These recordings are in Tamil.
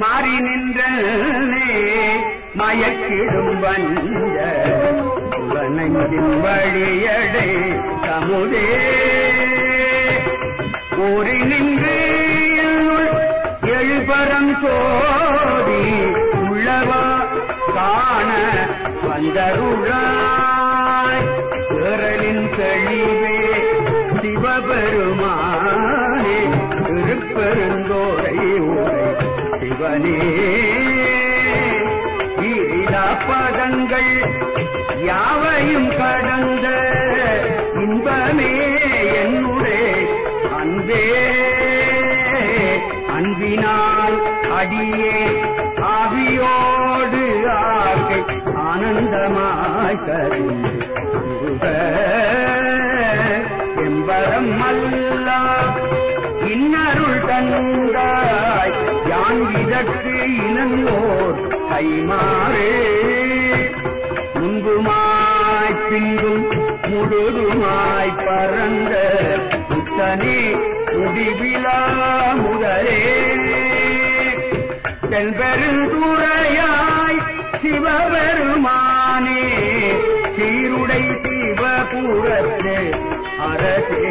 மாறி நின்றே மயக்கிடும் வந்த புலனங்கின் வழியடை சமுதே ஊறி நின்று எழுபரம் சோதி உள்ளவா காண வந்தருளாய். ஏறலின் கழிவே சிவபெரும் சிவனே ஈரிலா பதங்கள் யாவையும் கடந்த இன்பமே என்னுடைய அன்பே அன்பினால் அடியே ஆவியோடு ஆகை ஆனந்தமாய் கருந்த எம்பரம் அல்லா இன்னருள் தந்தாய் யான் இதற்கு இனங்கோர் கைமாறே. முன்புமாய் பின்பும் முழுதுமாய் பறந்த புத்தனே முடிவிலா முதலே. தென்பெருந்துறையாய் சிவபெருமானே சீருடை சிவபுரத்து அரசே.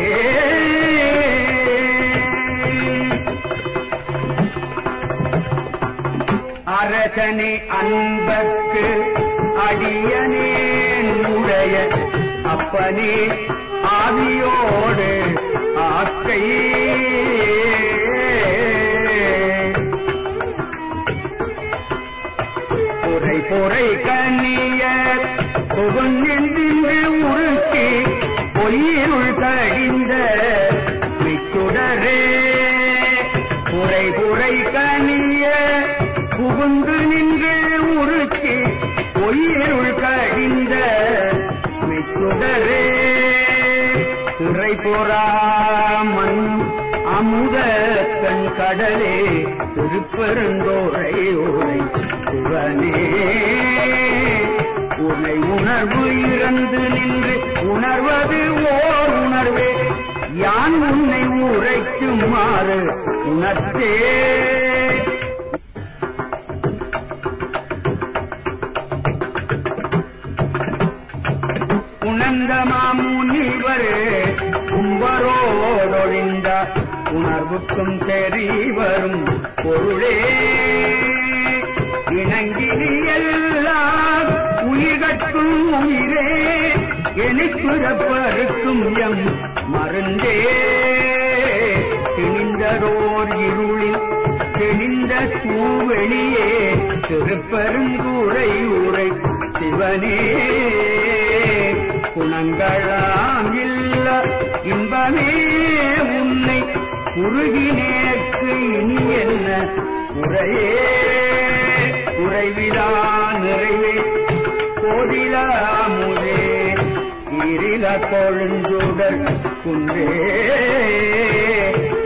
அரசனே அன்பக்கு அடியனேன் உடைய அப்பனே ஆவியோடு ஆக்கையே பொறை பொறை கண்ணிய புகுந்தின்று உருக்கி பொய்யிருள் கழிந்த மிக்குடரே புரை புரை கனிய புகுந்து நின்று உருக்கி பொய்யருள் கழிந்த மெச்சுடரே துறை பொறாமன் அமுத கண் கடலே திருப்பெருந்தோரை உரை சிவனே உன்னை உணர்வு இறந்து நின்று உணர்வது ஓர் உணர்வே. யான் உன்னை உரைக்குமாறு உணர்த்தே. உணர்ந்த மாமுனிவரே கும்பரோடொழிந்த உணர்வுக்கும் தெரி வரும் பொருளே. இணங்கினி எல்லாம் உயிர்கட்கும் உயிரே எனக்குறப்பருக்கும் எம் மருந்தே. திணிந்தரோர் இருளில் தெளிந்த பூவெளியே திருப்பெருங்கூரை உரை சிவனே. குணங்களாம் இல்ல இன்பமே உன்னை குறுகினேற்கு இனி என்ன? உரையே உறைவிலா நிறைவே. கோதிலா இரில கொழுந்துடல் குன்றே.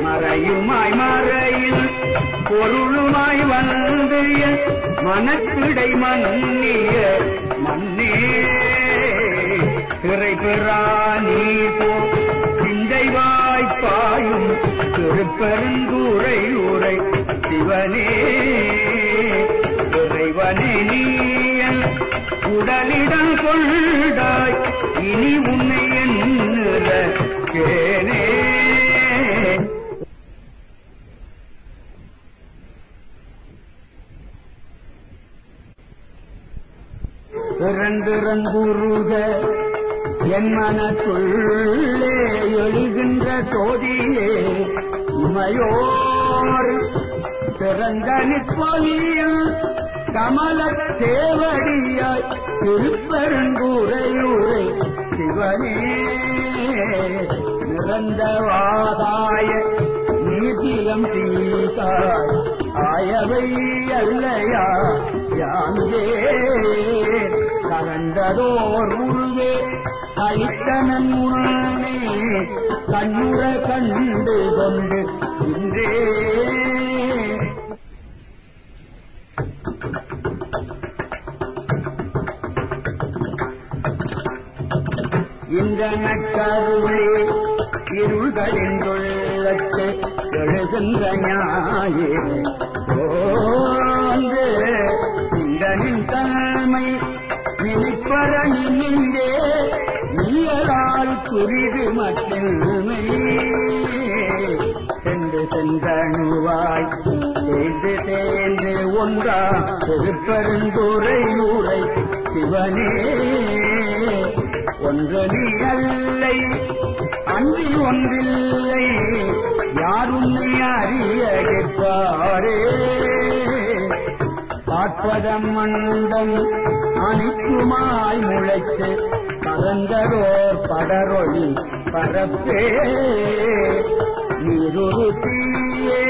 மறையுமாய் மறையில் பொருளுமாய் வந்து மனக்கிடை மன்னிய மன்னே. பிறை பெறானே போ. சிந்தை வாய்ப்பாயும் திருப்பெருந்துரை உரை சிவனே இறைவனே நீயன். உடலிடம் கொண்டாய் இனி உன்னை என்ன கேனே பிறந்திறங்குருக என் மனத்துள்ளே எழுகின்ற தோதியே உமையோர் பிறந்த நிற்பொழியில் கமல தேவடியாய் திருப்பெருங்கூரையூரை சிவனே நிறந்தவாதாய நீதியம் தீதாய் ஆயவை அல்லையா யாங்கே கலந்ததோர் உருவே அளித்தனன் உணனே கண்ணுற கண்டு கொண்டு இன்றே இந்த நக்கருளே இருள்களின் தொழிலத்து எழுகின்ற ஞாயே போந்து இந்த நின் தலைமை நினைப்பற நின்றே நீயலால் துரிது மற்றில்மை சென்று சென்றணுவாய் தேர்ந்து தேர்ந்து ஒன்றா திருப்பெருந்துரை ஊரை சிவனே. ஒன்று நீ அல்லை அன்றி ஒன்றில்லை யாரும் நீ அறிய கேட்பாரே. பார்ப்பதம் மண்டம் அனைத்துமாய் முளைத்து பரந்தரோர் படரொளி பரப்பே. நீருரு தீயே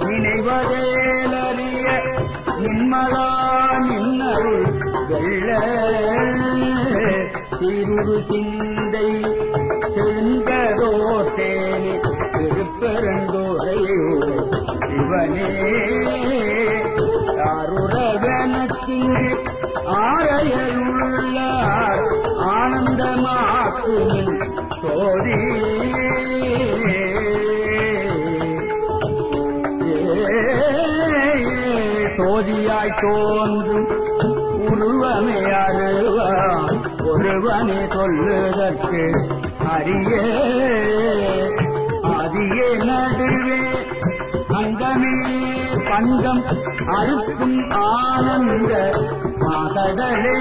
நினைவதேலறிய நின்மலா நின்னருள் வெள்ள. திருரு சிந்தை செங்கதோ தேனி திருப்பெருந்தோரை சிவனே. சோதி சோதியாய் தோன்றும் உருவமே அருவான் ஒருவனே சொல்லுதற்கு அரிய அதியே நடுவே அங்கமே பங்கம் அறுக்கும் ஆனந்த மாதடலே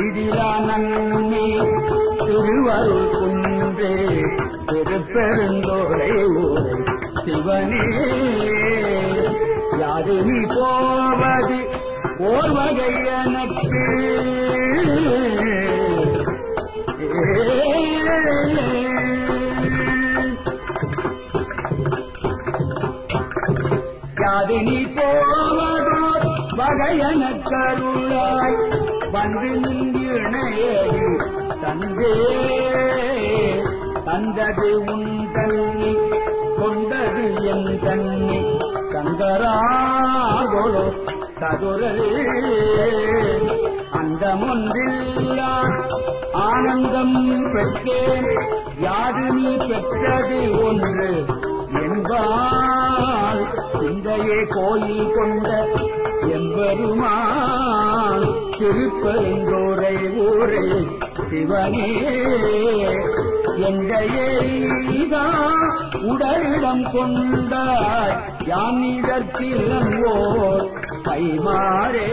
இதிலா நன்மை திருவருள் குன்றே திருப்பெருந்தோரை ஊரை சிவனே யாது நீ போவது ஓர் வகை எனக்கு? யாது நீ போவதோ வகையன கருளாய் வந்து நின்று தந்தே தந்தது உன் தண்ணி கொண்டது என் தண்ணி தந்தராகொழு சதுரரே அந்தமொன்றில்லா ஆனந்தம் பெற்றேன். யாது நீ பெற்றது ஒன்று என்பால் இந்தையே கோயில் கொண்ட எம்பெருமான் திருப்பெருந்தோரை ஊரே சிவனே எந்தையேதா உடலிடம் கொண்டாய்? யான் இதற்கில்லங்கோ கைமாறே.